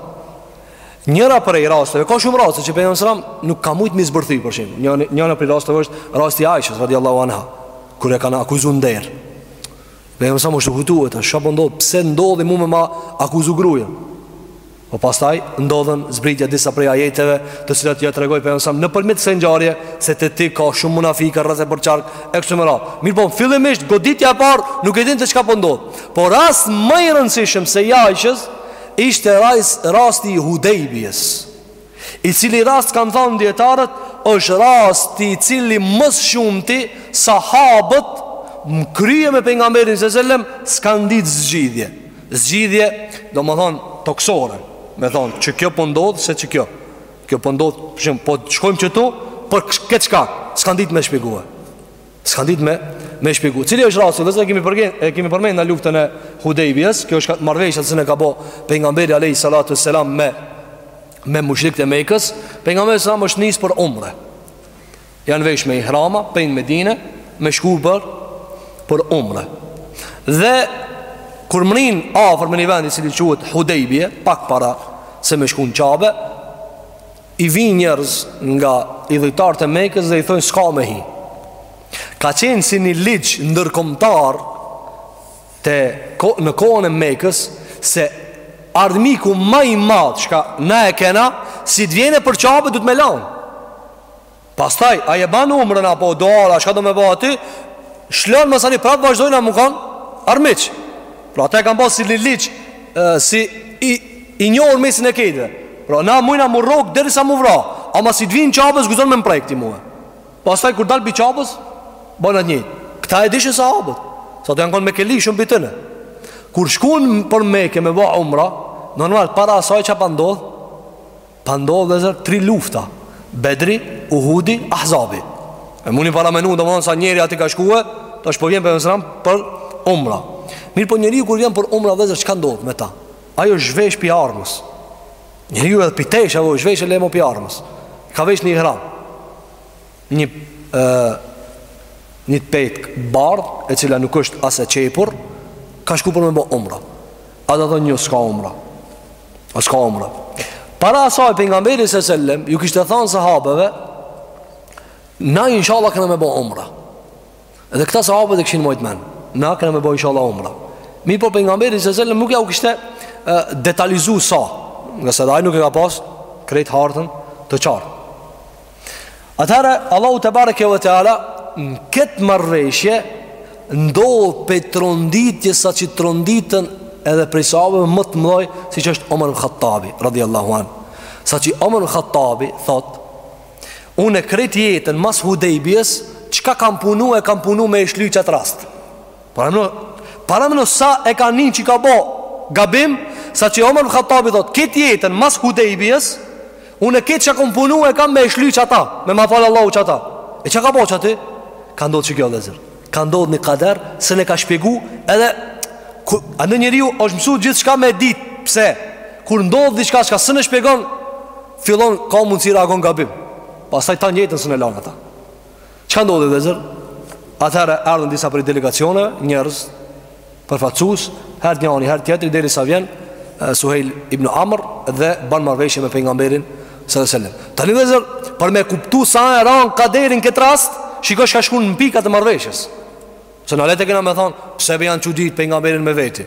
Njëra prej rasteve, ka shumë raste që pejgamberi sallallahu alajhi wasallam nuk ka mujt mi zbërthy për shembull. Njëna prej rasteve është rasti i Aishës radhiyallahu anha, kur e kanë akuzu n'nder. Pejgamberi selem është hutu tash, çka po ndodh? Pse ndodhi mua me ma akuzu grujën? Po pastaj ndodhen zbritja disa prej ajeteve, të cilat ja tregoi pejgamberi selem nëpërmjet kësaj ngjarje se te ti ka shumë munafika rreth e përqark e kështu me radhë. Mirpo fillimisht goditja e parë nuk e dinte çka po ndodh. Por rast më i rëndësishëm se i Ajshës ishte rasti i Hudejbijës, i cili rast kanë thënë dijetarët është rasti i cili më shumti sahabët në krye me pejgamberin sallallahu alajhi wasallam s'kanë ditë zgjidhje. Zgjidhje, domethënë toksore, me thonë që kjo po ndodh se që kjo. Kjo po ndodh, për shembull, po shkojmë këtu për këtë çka, s'kanë ditë me shpjegu. S'kan dit me shpjegu. Cili është rasti? Dhe se kemi përgen, e kemi përmend në luftën e Hudejbjes, kjo është marrëveshja që e ka bo pejgamberi alayhi salatu selam me me mushrikët e Mekës, pejgamberi selem është nis për umre. Jan vesh me ihrama pej në Medinë me shku për për umre. Dhe kur mrin afër me një vend i cili quhet Hudejbje, pak para se me shku në Qabe, I vijnë njerëz nga idhujtarët e Mekës dhe i thonë s'ka me hi. Ka qenë si një ligj ndërkombëtar te në kohën e Mekës se armiku më i madh çka na e kena si të vjen e për Qabe duhet me lanë. Pastaj, a e ban umrën apo dua, çka do me bo aty, shkon masanej prapë vazhdojna me u kanë armiq. Pra ata e kanë bërë si një ligj, si i, i njohur mesin e këtyre. Pra na mujna me u rrokë derisa me u vra, ama si të vij n'Qabe s'guzon me më prekë ti mue. Pastaj, kur dal prej Qabes, bënë atë njëjtë. Këta e dishin sahabët, sa të janë konë me keli shumë për tëne. Kur shkun për Mekë me bo umra, normal, para asaj çka pat ndodhë, Pat ndodhë vllezër tri lufta Bedri, Uhudi, Ahzabi E muni paramenu domethënë sa njeri aty ka shkue Tash po vjen Pejgamberi alejhi selam për umra Mirëpo njeri kur vjen për umra vllezër çka ndodh me ta Ai u zhvesh prej armës Njeriu edhe prej teshave u zhvesh e le mo prej armës Ka vesh një ihram Një e, Një petk të bardhë E cila nuk është as e qepur Ka shku për me bo umra Ata thonë s'ka umra A s'ka umra Para asaj Pejgamberi alejhi selam Ju kishte thanë sahabëve Na inshallah kena me bo umra Edhe këta sahabët e kishin majt men Na kena me bo inshallah umra Mirëpo Pejgamberi alejhi selam Nuk jau kishte detalizu sa Ngase dhe ai nuk e ka pas Krejt hartën të qartë Atëherë, Allahu tebareke ve teala Në këtë marrëveshje Ndodh prej tronditjes Saqë tronditen edhe prej sahabëve më të mëdhoj Siç është Omer ibn Hattabi Radiallahu anhu Saqë Omer ibn Hattabi thotë Unë krejt jetën mas Hudejbijes Çka kam punu e kam punu me e shly qat rast Paramo Parameno sa e ka ni që ka bo Gabim Saqë Omer ibn Hattabi thotë Krejt jetën mas Hudejbijes Unë krejt çka kom punu e kam me e shly qata Me ma falë Allahu qata E çka bo qaty Ka ndodhë qikjo vllezër Ka ndodhë një kader S'na e ka shpjegu edhe ku, A njeriu është mësu gjithçka me dit Pse Kur ndodh diçka çka s'na e shpjegon Fillon ka mundësi reagon gabim Pastaj të njëjtën s'na e lanë ata Çka ndodhi vllezër? Atëherë erdhën disa prej delegacioneve, njerëz, përfaqësues, herë njani, herë tjetri, derisa vjen, Suhejl ibn Amr dhe ban marrëveshje me Pejgamberin alejhi selam. Tani vllezër, për me kuptu sa i randë kaderi n'këtë rast, shiko çka shkrun në pikat e marrëveshjes. Se na lehtë e kena me thonë, pse janë çuditë Pejgamberin me veti.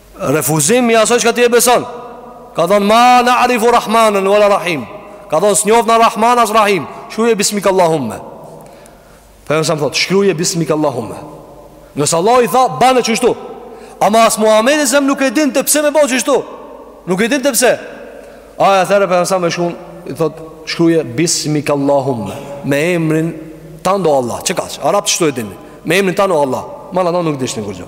Refuzim i asoj çka ti e beson Ka thonë ma narifu Rahmanen vela Rahim Ka thonë s'e njofim Rahman as Rahim Shkruje bismik Allahumme Pejgamberi thotë shkruje bismik Allahumme Se Allahu i tha bane qështu Ama as Muhammedi sallallahu alajhi wasallam nuk e dinte pse me bo qështu Nuk e dinte pse Aja thërë për e nësë me shkun I thotë shkruje bismik Allahumme Me emrin tand o Allah Qekaq Arabt qështu e dinin Me emrin tand o Allah Malë anon nuk dishin kurgjë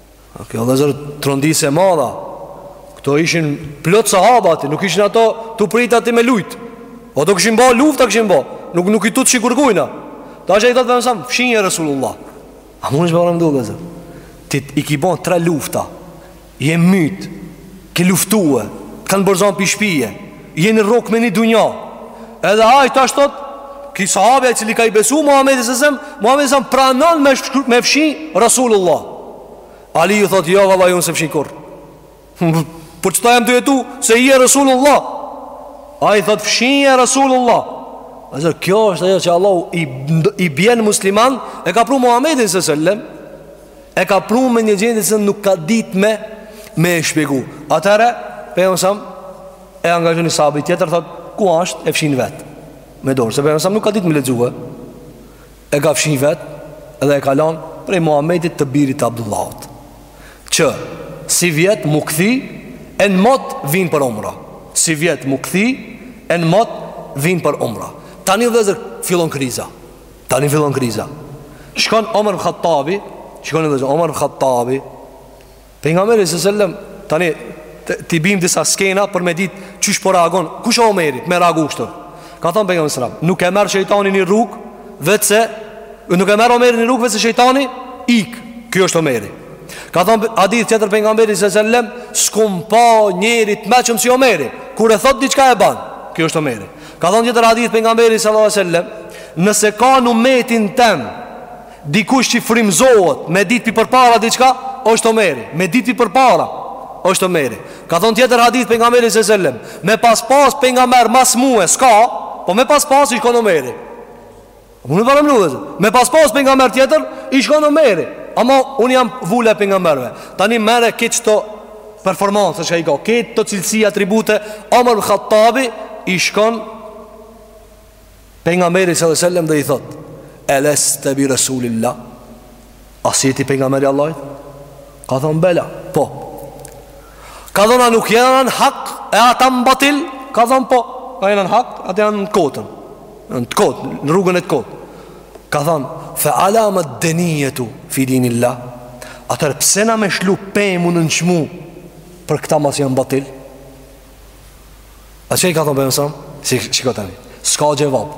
A kjo vllezër tronditje e madhe Këto ishin plot sahabe aty Nuk ishin ato tu prit aty me lujt Ato kishin ba lufta kishin ba Nuk nuk i tutshin kurkujna Tash i thot pejgamberi sallallahu alajhi wasallam Fshije Resulullah A mundesh paramendu vllezër Ti i ki ba tre lufta Je myt Ke luftue T'kanë përzan pi shpije Jeni rrok me një dunja Edhe ai tash thot Ky sahabja cili ka i besu Muhammedit sallallahu alajhi wasallam Muhammedi sallallahu alajhi wasallam pranon me, me fshi Rasulullah Aliu thot jo vallahi unë s'e fshij kurr Për qeta jam tu jetu Se je Rasulullah Ai thot fshije Rasulullah Vllezër kjo është ajo që Allahu i, i bjen musliman E ka pru Muhammedin sallallahu alajhi wasallam E ka pru me një gjendje se nuk ka dit me Me e shpjegu Atëherë, pejgamberi sallallahu alajhi wasallam E angazhon një sahabi tjetër, thot Ku ashtë, e fshin vet Me dorë, se pejgamberi sallallahu alajhi wasallam nuk ka dit me lexue E ka fshi vet Edhe e ka lan prej Muhammedit të birit Abdullahut Që, sivjet m'u kthy E në mot vijnë për umra Sivjet m'u kthy E në mot vijnë për umra Tani vllezër, fillon kriza Tani fillon kriza. Shkon Omer ibn Khattabi, shkon vllezër Omer ibn Khattabi. Pejgamberi sallallahu alajhi wasallam tani t'i bim disa skena për me ditë qysh po reagon. Kush është Omeri? Me reagu kështu. Ka thon pejgamberi sallallahu alajhi wasallam, nuk e merr shejtani ni rrugë, veçse nuk e merr Omeri ni rrugë veçse shejtani ik. Ky është Omeri. Ka thon hadith tjetër pejgamberi sallallahu alajhi wasallam, s'kum pa njeri t'meçëm si Omeri. Kur e thot diçka e ban. Ky është Omeri. Ka thonë tjetër hadith pejgamberi sallallahu alajhi wasallam, nëse ka në umetin tem dikush që frymëzohet me ditë pi përpara diçka, është Omeri. Me ditë pi përpara është Omeri. Ka thonë tjetër hadith pejgamberi sallallahu alajhi wasallam, me pas pas pejgamber mas mue s'ka, po me pas pas ish kon Omeri. Mun e paramendu vllezër Me pas pas pejgamber tjetër Ish kon Omeri Ama unë jam vula e pejgamberëve Tani merre kit këto performansë Shka i ka Kit këto cilësi atribute Omer ibn Khattabi I shkon Pejgamberit sallallahu alajhi wasallam dhe i thot Eleste bi Resulillah A s'je ti pejgamberi Allahit? Ka thonë bela, po Ka thonë a nuk jena në hak E ata në batil Ka thonë po A jena në hak Ata janë në të kotën Në të kotë Në rrugën e të kotë Ka thonë Fe alame denijetu fi dinillah Atëherë pse na me shlu për me u nënçmu Për këta masi janë batil A çka i ka thonë pejgamberi Si që ka të një S'ka xhevab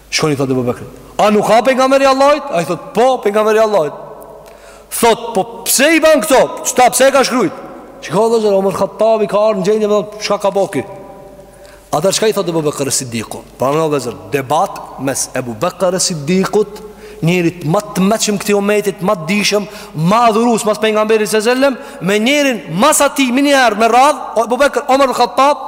Shkon i thot Ebu Bekrit A nuk a pejgamberi Allahit? Ai thot po pejgamberi Allahit Thot po pse i ban këto? Qëta pse e ka shkrujt? Që ka vëllezër Omer Khattabi ka ardhë në gjendje me thonë Shka ka bo ky? Atëherë shka i thot Ebu Bekr Sidiku? Pra vëllezër Debat mes Ebu Bekr Sidikut Njerit ma të meçëm këtij ymetit Ma të dijshëm Ma adhurus Mas pejgamberit s.a.s. Me njerin Mas atij Menjëherë me radh Ebu Bekri Omer Khattab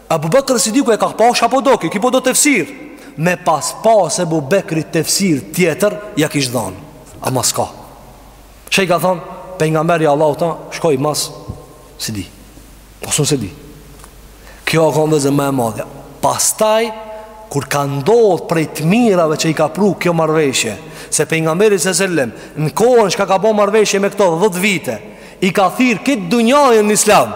Ebu Bekr Sidiku e ka pa sha po do ky, ky po do tefsir. Me pas pas Ebu Bekri tefsir tjetër, ja kish dhanë. Ama s'ka. Sha i ka thonë, pejgamberi Allahut a, shkoji mas, s'e di. As un s'e di. Kjo a konë vëllezër ma e madhja. Pastaj, kur ka ndodhë prej të mirave që i ka pru kjo marrëveshje, se pejgamberi s.a.s., në kohën shka ka bo marrëveshje me këto dhet vite, i ka thirrë këtë dunjajën në islam.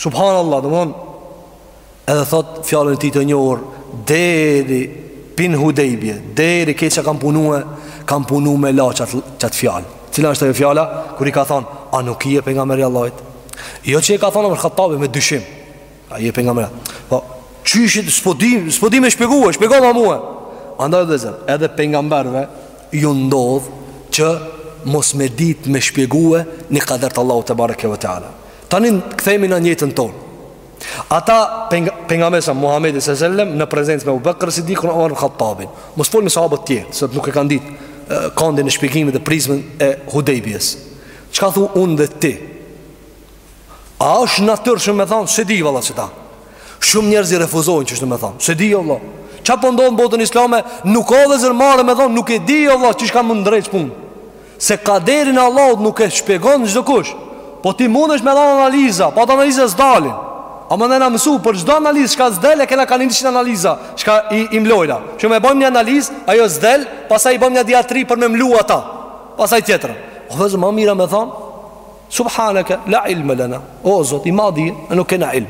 Subhanallah, domethonë Edhe thot fjalën e tij të njohur Deri pi n'Hudejbije Deri ke që kam punu e Kam punu me la qat qat fjalë Cila është ajo fjala Kur i ka thonë A nuk je pejgamberi Allahit Jo që i ka thonë Omer Khattabi me dyshim A je pejgamberi Po Qysh s'po di S'po di me shpjegu e Shpjegoma mua Andaj vëllezër Edhe pejgamberëve Ju ndodh Që mos me dit me shpjegu Një kader të Allahut tebareke ve teala Tani kthehemi në jetën tonë. Ata pejgamberi Muhamedi sallallahu alaihi wasallam në prezencë me Ebu Bekr Sidikun e Omar Khattabin. Mos fol me sahabët tjerë, se nuk e kanë ditë kandin e shpjegimit dhe prizmën e Hudejbijes. Çka thu unë dhe ti? A është e natyrshme me thonë s'e di valla qeta. Shumë njerëz refuzojnë qysh me thonë. S'e di valla. Çfarë po ndodh në botën islame? Nuk a vëllezër marre me thonë, nuk e di valla qysh kanë me u ndreq punët. Se kaderin e Allahut nuk e shpjegon çdokush. Po ti mundesh me dhënë analiza, po ato analiza s'dalin. Ama na jena mësu, për çdo analizë shka s'del e kena ka njëqind analiza, shka i, i mlojna. Që e bojm një analizë, ajo s'del, pasaj i bojm nja dy a tri për me mlu ata. Pasaj tjetër. O vëllezër ma mirë a me thonë, Subhaneke la ilme lena O Zot, i madhi nuk kena ilm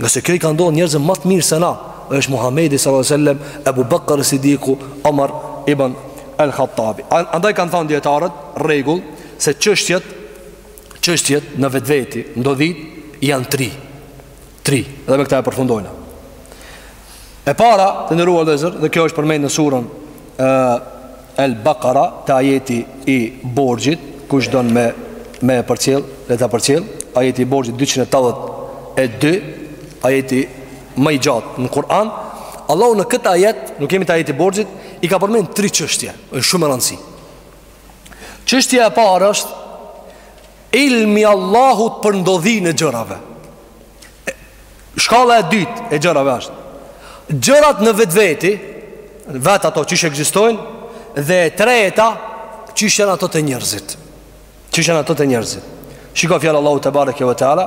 Ngase kjo i ka ndodhë njerëzve më të mirë se na Dhe është Muhammedi s.a.s. Ebu Bekër e Sidiku Omar ibn El Khattabi Andaj kanë thanë dijetarët rregull Se çështjet Çështjet në vetveti Ndodhitë janë tri 3 dhe me këta e përfundojna e para të nderuar vëllezër dhe kjo është përmend në surën e, el Bakara te ajeti i borxhit kush don me me e përcjell le ta përcjell ajeti i borxhit 282 ajeti më i gjatë në Kur'an Allahu në këtë ajet nuk jemi te ajeti i borxhit i ka përmend tri çështje është shumë me rëndësi çështja e parë është Ilmi i Allahut për ndodhinë e gjërave. Shkalla e dytë e gjërave është gjërat në vetveti, vetë ato qysh ekzistojnë dhe e treta qysh janë ato te njerëzit. Qysh janë ato te njerëzit. Shiko fjalën Allahu tebareke ve teala.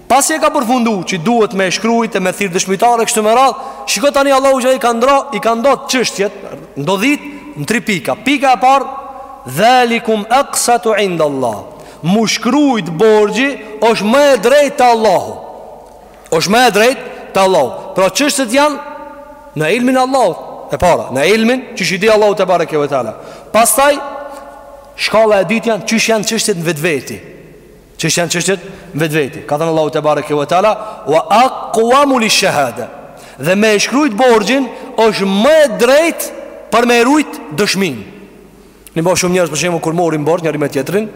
Pasi e ka përfundu që duhet me e shkrujt e me thirr dëshmitare kështu me radhë Shiko tani Allahu xhel-le i ka nda i ka ndo çështjet Ndodhitë në tri pika Pika e parë Dhalikum aqsatu inda Allah Mu shkrujt borxhi është më e drejtë te Allahu është më e drejtë te Allahu Pra çështjet janë Në ilmin e Allahut E para Në ilmin qysh i di Allahu tebareke ve teala Pastaj Shkalla e dytë janë qysh janë çështjet në vetveti Qysh janë çështjet në vetveti. Ka thënë Allahu tebareke ve teala, "Wa aqwamu li shahada." Dhe me e shkrujt borxhin është më e drejtë për me e rujt dëshminë Në bërë shumë njerëz për shembull kur morim borxh njëri me tjetrin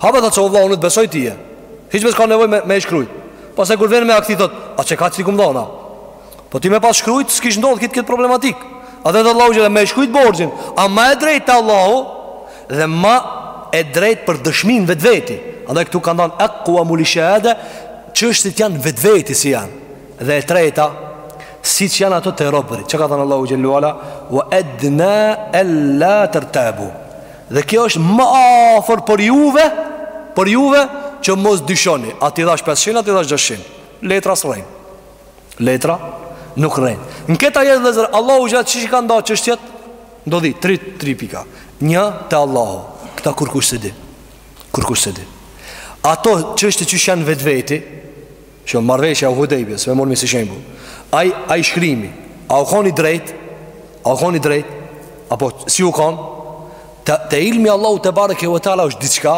Ha be thotë se vlla unë të besoj tye Hiç be s'ka nevojë me, me e shkrujt Pastaj kur vjen vakti thotë Aq e kaq t'i kum dhona Po ti me pas shkrujt, s'kish ndodh këtë këtë problematikë Andaj tha Allahu xhel-le, me shkrujt borxhin A ma e drejtë te Allahu Dhe ma e drejtë për dëshminë vetveti Andaj këtu ka thënë Ekuamu li shahade Çështjet janë vetveti si janë Dhe e treta Siç janë ato te robërit Çka ka thënë Allahu xhel-le ve ala Wa edna el-la tertabu Dhe kjo është ma afër për juve Për juve që mos dyshoni A t'i dhashë 500, a t'i dhashë 600 Letra s'rren letra nuk rren. Në këtë ajet vëllezër Allahu xhel-le qysh i ka nda çështjet? Ndodhitë tri tri pika. Një te Allahu, këta kurkush s'e di. Kurkush s'e di. Ato çështje qysh janë vetveti, qe marrëveshja e Hudejbijes, e mormi si shembull. Ai ai shkrimi, a u kon i drejtë? A u kon i drejtë? Apo si u kon? Te, te ilmi i Allahut tebareke ve teala është diçka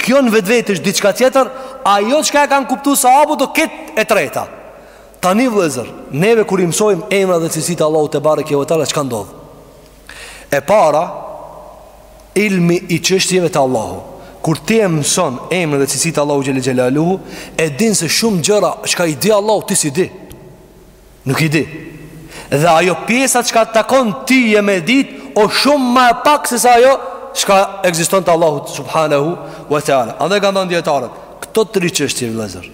Kjo në vetvete është diçka tjetër Ajo çka e kanë kuptu sahabët do jetë e treta Tani vëllezër Neve kur i msojmë emrat dhe cilësitë e Allahut tebareke ve teala çka ndodh E para Ilmi i çështjeve te Allahu Kur ti i mëson emrat dhe cilësitë e Allahut xhel-le xhelaluhu E din se shumë gjëra Çka i di Allahu ti s'i di Nuk i di. Dhe ajo pjesa çka të takon tyje me e dit, o shumë ma e pak se sa ajo, çka ekziston te Allahu, subhanahu, wa ta'ala. Andaj i kanë nda dijetarët këto tri çështje vllezër,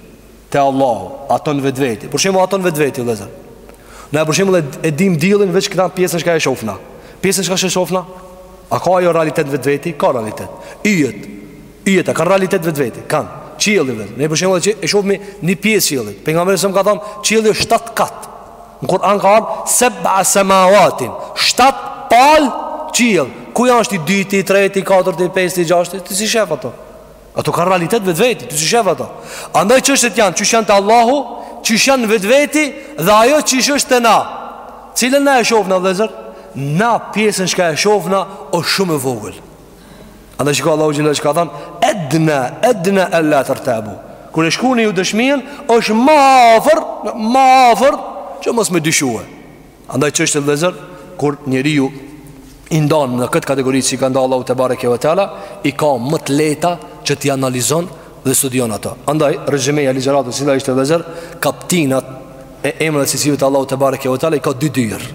te Allahu, ato n'vetveti, për shembull ato n'vetveti, vllezër. Na për shembull e dim diellin, veç këta pjesën çka e shofna. Pjesën çka s'e shofna, a ka ajo realitet n'vetveti? Ka realitet. Yjet, Yjet a kanë realitet vetvete, kanë. Qielli vetë, ne për shembull që e shohmi një pjesë qiellit. Pejgamberi alejhi selam ka thënë, qielli është 7 kat. Në Kur'an ka thënë sab'a samawatin, 7 pal qiell. Ku janë është i dyti, i treti, i katërti, i pesti, i gjashti? Ti s'i shef ato? Ato kanë realitet vetvete, ti s'i shef ato? Andaj çështjet janë, çish janë te Allahu, çish janë vetvete dhe ajo çish është te na. Cilën na e shofna vëllazër? Na pjesën çka e shofna është shumë e vogël. Andaj shiko Allahu xhel çka ka thonë Edna, edna ella tertabu Kur e shkruni ju dëshminë është ma afër, ma afër Që mos me dyshue Andaj çështjet vllezër Kur njeriu i ndan në këtë kategori që i ka nda Allahu tebareke ve teala I ka më të lehta që t'i analizon dhe studion ato Andaj rezymeja e ligjëratës cila ishte vllezër Kaptinat e emrave dhe cilësive t'Allahut tebareke ve teala I ka dy dyrë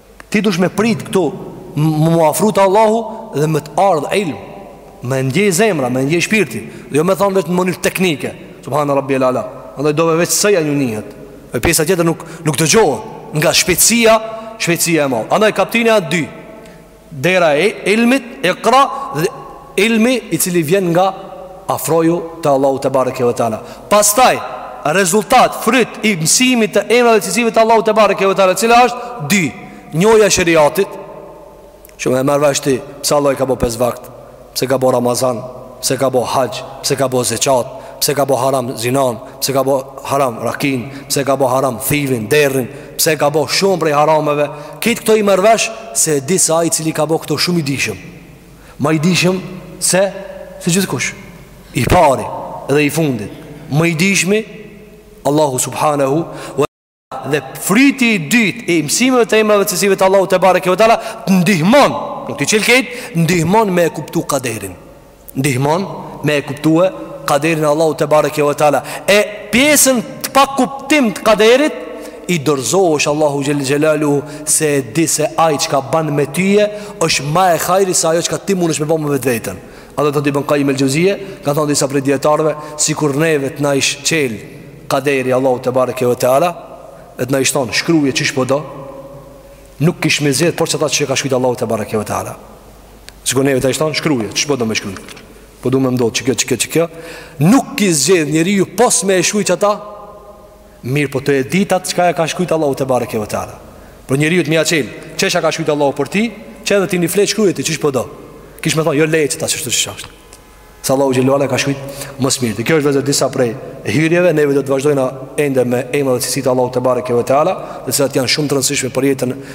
Ti dush me prit këtu M'u afru te Allahu Dhe me të ardhë ilm Me ndje zemra, me ndje shpirti Dhe jo me thonë veç në mënyrë teknike Subhane Rabbijel Ala Andaj dove veç sëja ju nihet E pjesa tjetër nuk, nuk dëgjohet Nga shpejtësia, shpejtësia e madhe Andaj kaptina ka dy Dera e ilmit, ikra Dhe Ilmi i cili vjen nga afroju te Allahu tebareke ve teala. Pastaj rezultat fryt i mësimit të emrave e cilësive të Allahut tebareke ve teala, cila është dy, njohja e sheriatit. Shumë e marr vesh ti, pse Allah i ka bo pesë vakt, pse ka bo Ramazan, pse ka bo haxh, pse ka bo zeqat, pse ka bo haram zinan, pse ka bo haram rakin, pse ka bo haram thivin, derrin, pse ka bo shumë prej harameve. Kejt këto i marr vesh se di se ai i cili i ka bo këto shumë i dijshëm. Ma i dijshëm se se gjithkush I pari dhe i fundit Më i dijshmi Allahu subhanahu wa Dhe fryti i dyt i mësimeve të emrave cilësive t'Allahut tebareke ve teala Të ndihmon Nuk t'i çel kejt Ndihmon me e kuptu kaderin Ndihmon me e kuptue kaderin e Allahut tebareke ve teala E pjesën të pakuptim të kaderit i dorëzohesh Allahut xhel xhelalu se e di se ai çka bën me tyje është ma e hajrit se ajo çka ti mundesh me bën me vetveten. Andaj thotë Ibn Kajjim el Xhevzije, ka thënë disa prej dietarëve, sikur neve të na ish çel kaderi i Allahut tebareke ve teala, e të na ish thon shkruaje çish po do, nuk kishim zgjedh pos çata çka ka shkruajt Allahu tebareke ve teala. Sikur neve të ish thon shkruaje çish po do me shkruaj. Po du me m'ndodh çikjo çikjo çikjo. Nuk kish zgjedh njeriu pos me e shkruajt çata Mirë po ti e dit atë çka e ka shkrujt Allahu tebareke ve teala Për njeriun me ja qel Qe çka ka shkrujt Allahu për ti Qe edhe ti një fletë shkruje ti qysh po do Kish me thonë jo leje qëta qështu qysh ashtë Se Allahu Xhelle ue ala e ka shkrujt më së miri Dhe kjo është veç se disa prej hyrjeve Neve do të vazhdojna ende me emra dhe cilësit Allahut tebareke ve teala Të cilat janë shumë të rëndësishme për jetën